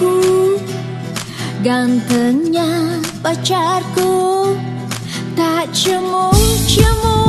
aku Gantengnya pacarku Tak cemu-cemu